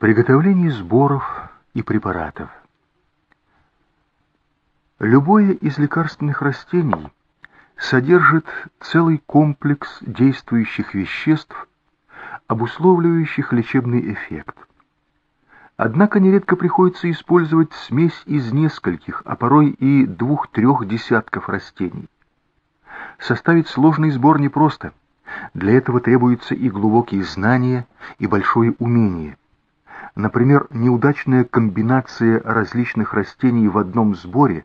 Приготовление сборов и препаратов. Любое из лекарственных растений содержит целый комплекс действующих веществ, обусловливающих лечебный эффект. Однако нередко приходится использовать смесь из нескольких, а порой и двух-трех десятков растений. Составить сложный сбор непросто. Для этого требуются и глубокие знания, и большое умение. Например, неудачная комбинация различных растений в одном сборе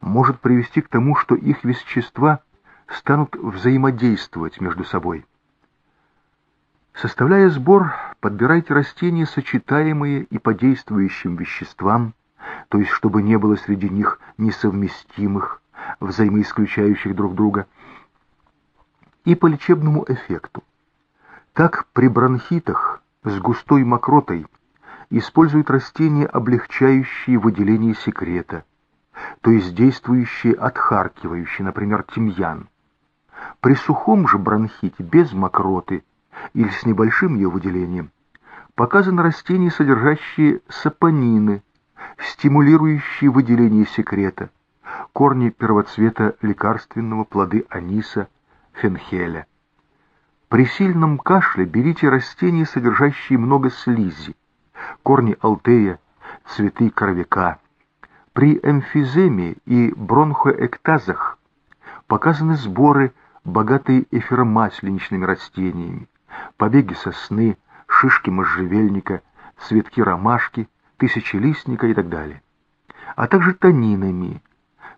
может привести к тому, что их вещества станут взаимодействовать между собой. Составляя сбор, подбирайте растения, сочетаемые и по действующим веществам, то есть чтобы не было среди них несовместимых, взаимоисключающих друг друга, и по лечебному эффекту. Так при бронхитах с густой мокротой используют растения, облегчающие выделение секрета, то есть действующие отхаркивающие, например, тимьян. При сухом же бронхите, без мокроты или с небольшим ее выделением, показаны растения, содержащие сапонины, стимулирующие выделение секрета, корни первоцвета лекарственного, плоды аниса, фенхеля. При сильном кашле берите растения, содержащие много слизи, корни алтея, цветы коровика. При эмфиземе и бронхоэктазах показаны сборы, богатые эфиромасленичными растениями, побеги сосны, шишки можжевельника, цветки ромашки, тысячелистника и так далее, а также танинами,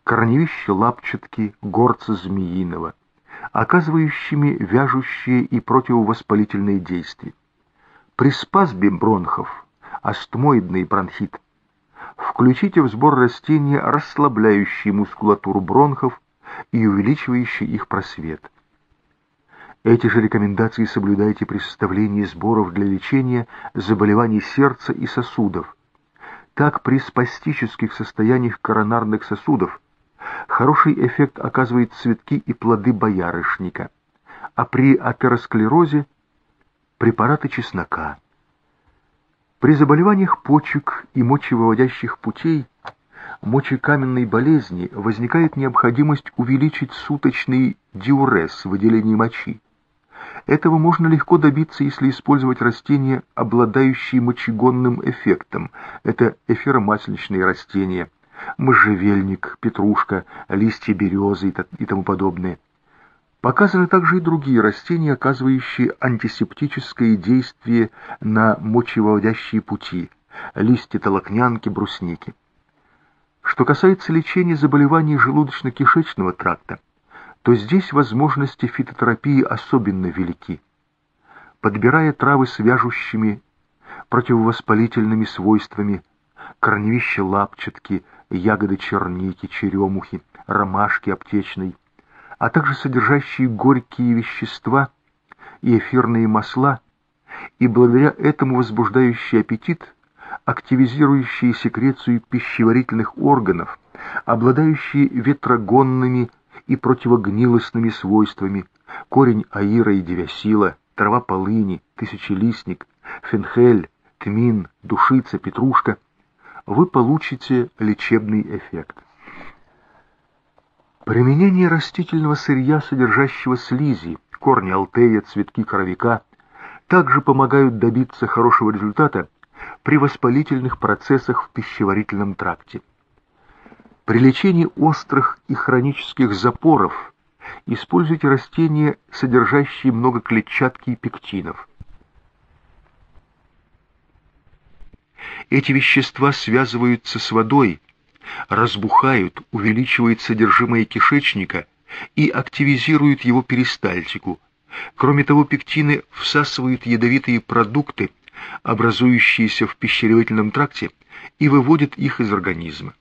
корневища лапчатки, горца змеиного, оказывающими вяжущие и противовоспалительные действия. При спазбе бронхов, астмоидный бронхит, включите в сбор растения, расслабляющие мускулатуру бронхов и увеличивающие их просвет. Эти же рекомендации соблюдайте при составлении сборов для лечения заболеваний сердца и сосудов. Так при спастических состояниях коронарных сосудов хороший эффект оказывает цветки и плоды боярышника, а при атеросклерозе – препараты чеснока. При заболеваниях почек и мочевыводящих путей, мочекаменной болезни возникает необходимость увеличить суточный диурез выделения мочи. Этого можно легко добиться, если использовать растения, обладающие мочегонным эффектом. Это эфиромасличные растения, можжевельник, петрушка, листья березы и тому подобное. Показаны также и другие растения, оказывающие антисептическое действие на мочевыводящие пути, листья толокнянки, брусники. Что касается лечения заболеваний желудочно-кишечного тракта, то здесь возможности фитотерапии особенно велики. Подбирая травы с вяжущими, противовоспалительными свойствами, корневища лапчатки, ягоды черники, черемухи, ромашки аптечной, а также содержащие горькие вещества и эфирные масла, и благодаря этому возбуждающий аппетит, активизирующие секрецию пищеварительных органов, обладающие ветрогонными и противогнилостными свойствами, корень аира и девясила, трава полыни, тысячелистник, фенхель, тмин, душица, петрушка, вы получите лечебный эффект. Применение растительного сырья, содержащего слизи, корни алтея, цветки коровика, также помогают добиться хорошего результата при воспалительных процессах в пищеварительном тракте. При лечении острых и хронических запоров используйте растения, содержащие много клетчатки и пектинов. Эти вещества связываются с водой, разбухают, увеличивают содержимое кишечника и активизируют его перистальтику. Кроме того, пектины всасывают ядовитые продукты, образующиеся в пищеварительном тракте, и выводят их из организма.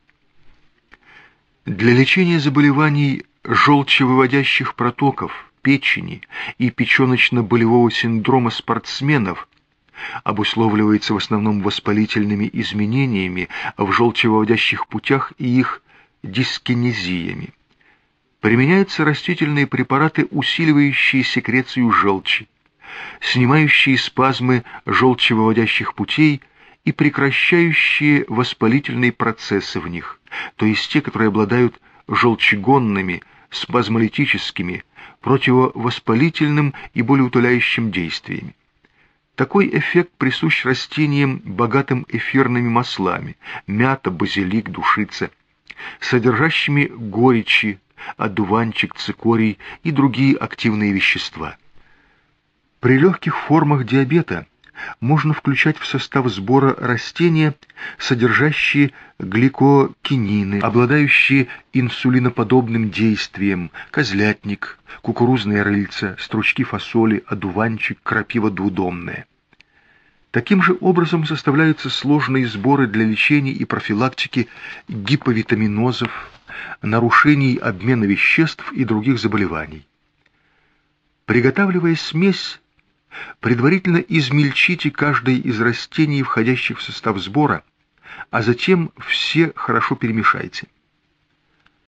Для лечения заболеваний желчевыводящих протоков, печени и печеночно-болевого синдрома спортсменов обусловливается в основном воспалительными изменениями в желчевыводящих путях и их дискинезиями. Применяются растительные препараты, усиливающие секрецию желчи, снимающие спазмы желчевыводящих путей и прекращающие воспалительные процессы в них, то есть те, которые обладают желчегонными, спазмолитическими, противовоспалительным и болеутоляющим действиями. Такой эффект присущ растениям, богатым эфирными маслами, мята, базилик, душица, содержащими горечи, одуванчик, цикорий и другие активные вещества. При легких формах диабета можно включать в состав сбора растения, содержащие гликокинины, обладающие инсулиноподобным действием, козлятник, кукурузные рыльца, стручки фасоли, одуванчик, крапива двудомная. Таким же образом составляются сложные сборы для лечения и профилактики гиповитаминозов, нарушений обмена веществ и других заболеваний. Приготавливая смесь, предварительно измельчите каждое из растений, входящих в состав сбора, а затем все хорошо перемешайте.